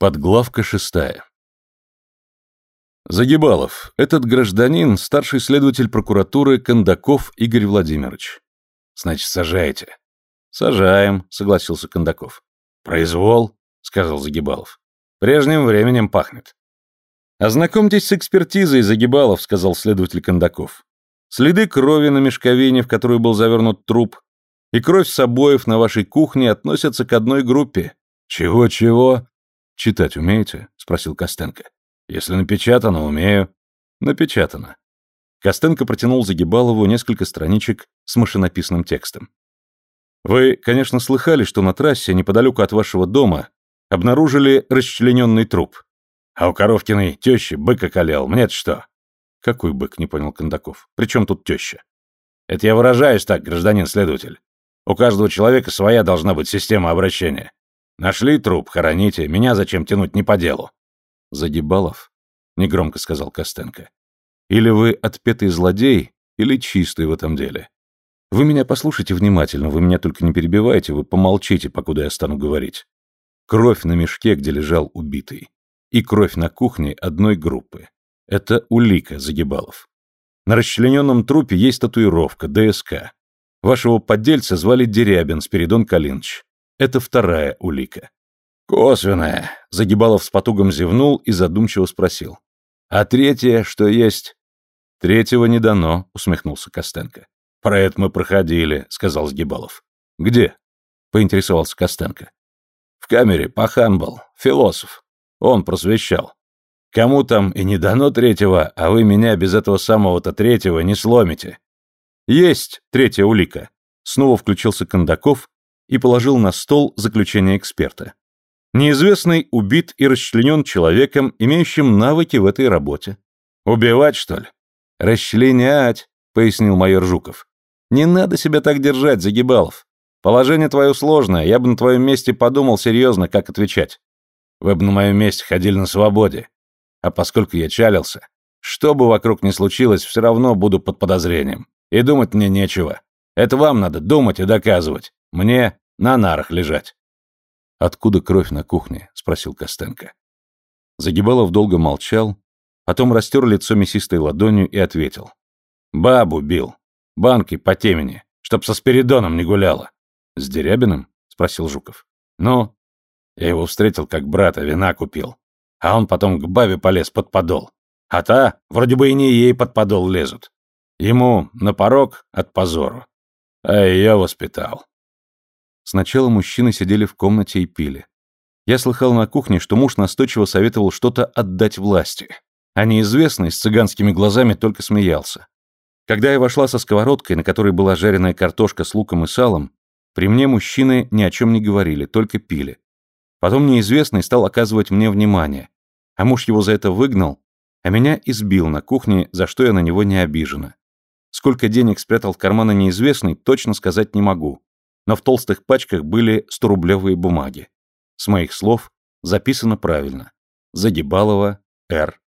Подглавка шестая. Загибалов. Этот гражданин – старший следователь прокуратуры Кондаков Игорь Владимирович. Значит, сажаете? Сажаем, согласился Кондаков. Произвол, сказал Загибалов. Прежним временем пахнет. Ознакомьтесь с экспертизой, Загибалов, сказал следователь Кондаков. Следы крови на мешковине, в которую был завернут труп, и кровь с обоев на вашей кухне относятся к одной группе. Чего-чего? «Читать умеете?» — спросил Костенко. «Если напечатано, умею». «Напечатано». Костенко протянул Загибалову несколько страничек с машинописным текстом. «Вы, конечно, слыхали, что на трассе, неподалеку от вашего дома, обнаружили расчлененный труп. А у Коровкиной тещи бык околел. Мне-то что?» «Какой бык?» — не понял Кондаков. «При чем тут теща?» «Это я выражаюсь так, гражданин следователь. У каждого человека своя должна быть система обращения. Нашли труп, хороните. Меня зачем тянуть не по делу? Загибалов, негромко сказал Костенко. Или вы отпетый злодей, или чистый в этом деле. Вы меня послушайте внимательно, вы меня только не перебивайте, вы помолчите, покуда я стану говорить. Кровь на мешке, где лежал убитый, и кровь на кухне одной группы. Это улика, Загибалов. На расчлененном трупе есть татуировка, ДСК. Вашего поддельца звали Дерябин Спиридон Калинович. Это вторая улика. Косвенная. Загибалов с потугом зевнул и задумчиво спросил. А третья, что есть? Третьего не дано, усмехнулся Костенко. Про это мы проходили, сказал Сгибалов. Где? Поинтересовался Костенко. В камере пахан был, философ. Он просвещал. Кому там и не дано третьего, а вы меня без этого самого-то третьего не сломите. Есть третья улика. Снова включился Кондаков и положил на стол заключение эксперта. Неизвестный убит и расчленен человеком, имеющим навыки в этой работе. Убивать, что ли? Расчленять, пояснил майор Жуков. Не надо себя так держать, Загибалов. Положение твое сложное, я бы на твоем месте подумал серьезно, как отвечать. Вы бы на моем месте ходили на свободе. А поскольку я чалился, что бы вокруг ни случилось, все равно буду под подозрением. И думать мне нечего. Это вам надо думать и доказывать. Мне на нарах лежать. Откуда кровь на кухне? спросил Костенко. Загибалов долго молчал, потом растер лицо мясистой ладонью и ответил. Бабу бил. Банки по темени, чтоб со Спиридоном не гуляла. С Дерябиным? спросил Жуков. Ну, я его встретил как брата, вина купил. А он потом к бабе полез под подол. А та, вроде бы и не ей под подол лезут. Ему на порог от позору. А я воспитал. Сначала мужчины сидели в комнате и пили. Я слыхал на кухне, что муж настойчиво советовал что-то отдать власти. А неизвестный с цыганскими глазами только смеялся. Когда я вошла со сковородкой, на которой была жареная картошка с луком и салом, при мне мужчины ни о чем не говорили, только пили. Потом неизвестный стал оказывать мне внимание, а муж его за это выгнал, а меня избил на кухне, за что я на него не обижена. Сколько денег спрятал в карманы неизвестный, точно сказать не могу но в толстых пачках были 100-рублевые бумаги. С моих слов записано правильно. Загибалова Р.